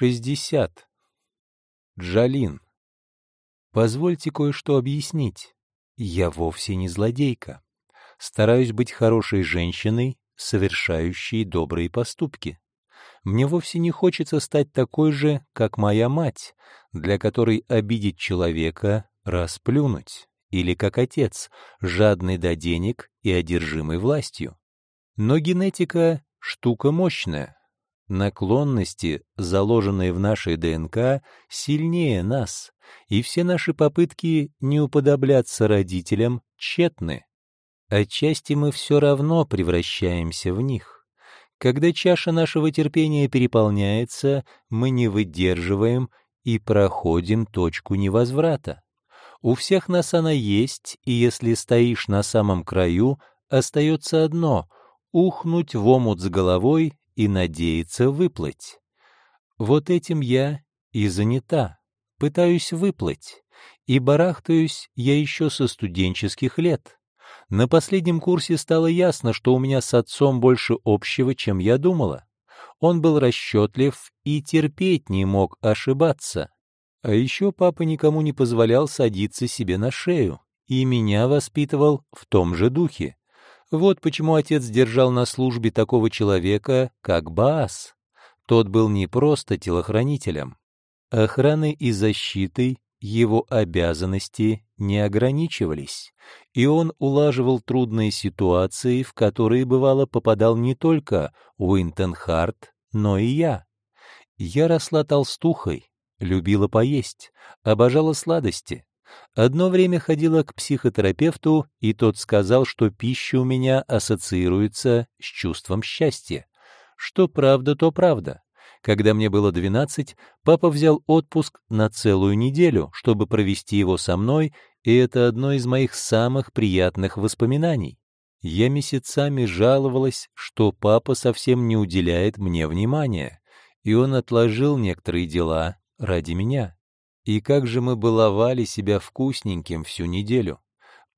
Шестьдесят. Джалин. Позвольте кое-что объяснить. Я вовсе не злодейка. Стараюсь быть хорошей женщиной, совершающей добрые поступки. Мне вовсе не хочется стать такой же, как моя мать, для которой обидеть человека — расплюнуть, или как отец, жадный до денег и одержимый властью. Но генетика — штука мощная. Наклонности, заложенные в нашей ДНК, сильнее нас, и все наши попытки не уподобляться родителям тщетны. Отчасти мы все равно превращаемся в них. Когда чаша нашего терпения переполняется, мы не выдерживаем и проходим точку невозврата. У всех нас она есть, и если стоишь на самом краю, остается одно — ухнуть в омут с головой и надеяться выплыть. Вот этим я и занята, пытаюсь выплыть, и барахтаюсь я еще со студенческих лет. На последнем курсе стало ясно, что у меня с отцом больше общего, чем я думала. Он был расчетлив и терпеть не мог ошибаться. А еще папа никому не позволял садиться себе на шею, и меня воспитывал в том же духе. Вот почему отец держал на службе такого человека, как Баас. Тот был не просто телохранителем. Охраной и защитой его обязанности не ограничивались, и он улаживал трудные ситуации, в которые, бывало, попадал не только Уинтон Харт, но и я. Я росла толстухой, любила поесть, обожала сладости, Одно время ходила к психотерапевту, и тот сказал, что пища у меня ассоциируется с чувством счастья. Что правда, то правда. Когда мне было 12, папа взял отпуск на целую неделю, чтобы провести его со мной, и это одно из моих самых приятных воспоминаний. Я месяцами жаловалась, что папа совсем не уделяет мне внимания, и он отложил некоторые дела ради меня. И как же мы баловали себя вкусненьким всю неделю.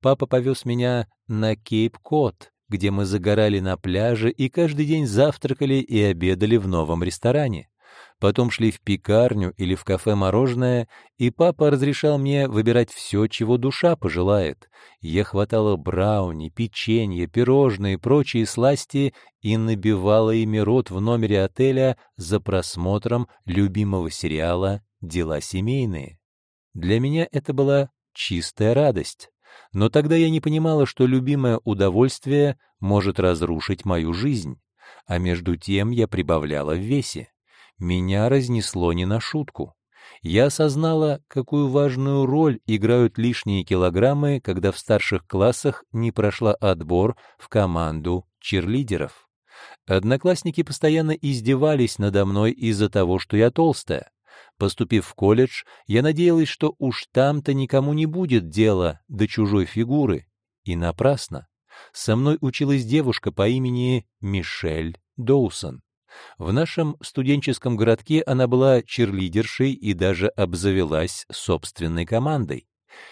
Папа повез меня на Кейп-Кот, где мы загорали на пляже и каждый день завтракали и обедали в новом ресторане. Потом шли в пекарню или в кафе мороженое, и папа разрешал мне выбирать все, чего душа пожелает. Я хватала брауни, печенье, пирожные и прочие сласти и набивала ими рот в номере отеля за просмотром любимого сериала дела семейные. Для меня это была чистая радость. Но тогда я не понимала, что любимое удовольствие может разрушить мою жизнь. А между тем я прибавляла в весе. Меня разнесло не на шутку. Я осознала, какую важную роль играют лишние килограммы, когда в старших классах не прошла отбор в команду черлидеров. Одноклассники постоянно издевались надо мной из-за того, что я толстая. Поступив в колледж, я надеялась, что уж там-то никому не будет дела до чужой фигуры. И напрасно. Со мной училась девушка по имени Мишель Доусон. В нашем студенческом городке она была черлидершей и даже обзавелась собственной командой.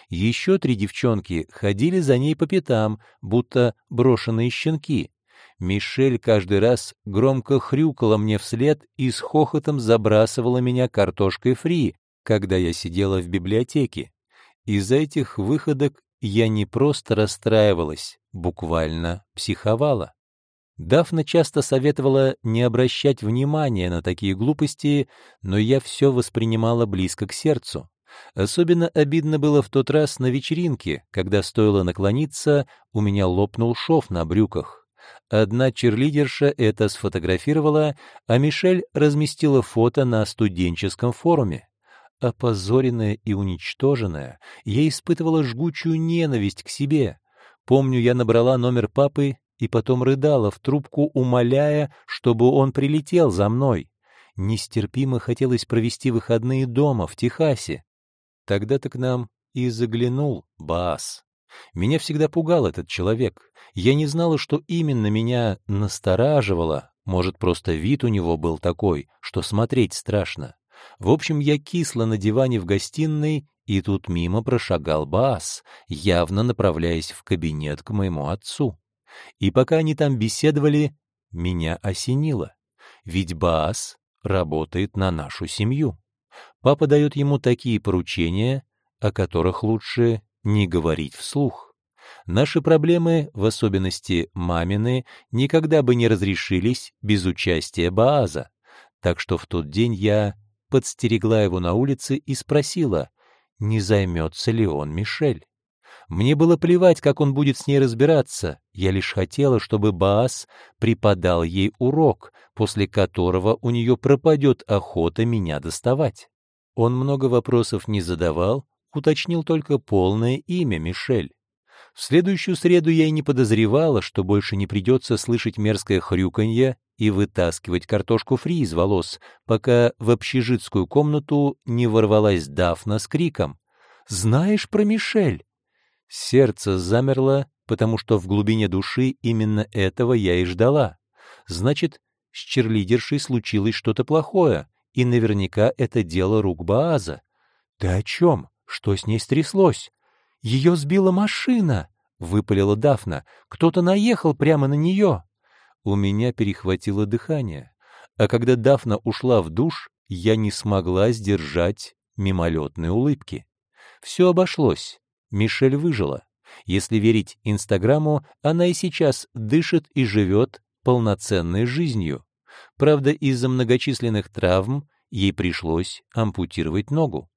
Еще три девчонки ходили за ней по пятам, будто брошенные щенки, Мишель каждый раз громко хрюкала мне вслед и с хохотом забрасывала меня картошкой фри, когда я сидела в библиотеке. Из-за этих выходок я не просто расстраивалась, буквально психовала. Дафна часто советовала не обращать внимания на такие глупости, но я все воспринимала близко к сердцу. Особенно обидно было в тот раз на вечеринке, когда стоило наклониться, у меня лопнул шов на брюках. Одна черлидерша это сфотографировала, а Мишель разместила фото на студенческом форуме. Опозоренная и уничтоженная, я испытывала жгучую ненависть к себе. Помню, я набрала номер папы и потом рыдала в трубку, умоляя, чтобы он прилетел за мной. Нестерпимо хотелось провести выходные дома, в Техасе. Тогда-то к нам и заглянул Баас. Меня всегда пугал этот человек. Я не знала, что именно меня настораживало. Может, просто вид у него был такой, что смотреть страшно. В общем, я кисла на диване в гостиной, и тут мимо прошагал Баас, явно направляясь в кабинет к моему отцу. И пока они там беседовали, меня осенило. Ведь Баас работает на нашу семью. Папа дает ему такие поручения, о которых лучше не говорить вслух. Наши проблемы, в особенности мамины, никогда бы не разрешились без участия Бааза. Так что в тот день я подстерегла его на улице и спросила, не займется ли он Мишель. Мне было плевать, как он будет с ней разбираться, я лишь хотела, чтобы Баас преподал ей урок, после которого у нее пропадет охота меня доставать. Он много вопросов не задавал, уточнил только полное имя Мишель. В следующую среду я и не подозревала, что больше не придется слышать мерзкое хрюканье и вытаскивать картошку фри из волос, пока в общежитскую комнату не ворвалась Дафна с криком «Знаешь про Мишель?» Сердце замерло, потому что в глубине души именно этого я и ждала. Значит, с черлидершей случилось что-то плохое, и наверняка это дело рук Бааза. «Ты о чем? Что с ней стряслось?» «Ее сбила машина!» — выпалила Дафна. «Кто-то наехал прямо на нее!» У меня перехватило дыхание. А когда Дафна ушла в душ, я не смогла сдержать мимолетной улыбки. Все обошлось. Мишель выжила. Если верить Инстаграму, она и сейчас дышит и живет полноценной жизнью. Правда, из-за многочисленных травм ей пришлось ампутировать ногу.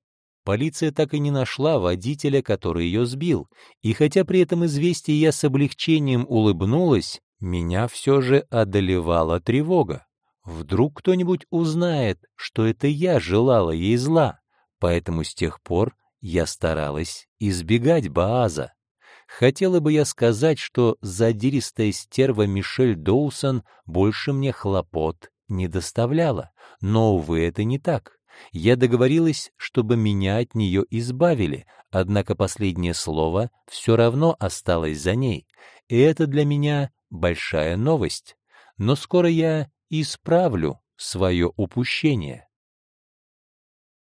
Полиция так и не нашла водителя, который ее сбил, и хотя при этом известии я с облегчением улыбнулась, меня все же одолевала тревога. Вдруг кто-нибудь узнает, что это я желала ей зла, поэтому с тех пор я старалась избегать Бааза. Хотела бы я сказать, что задиристая стерва Мишель Доусон больше мне хлопот не доставляла, но, увы, это не так. Я договорилась, чтобы меня от нее избавили, однако последнее слово все равно осталось за ней, и это для меня большая новость. Но скоро я исправлю свое упущение.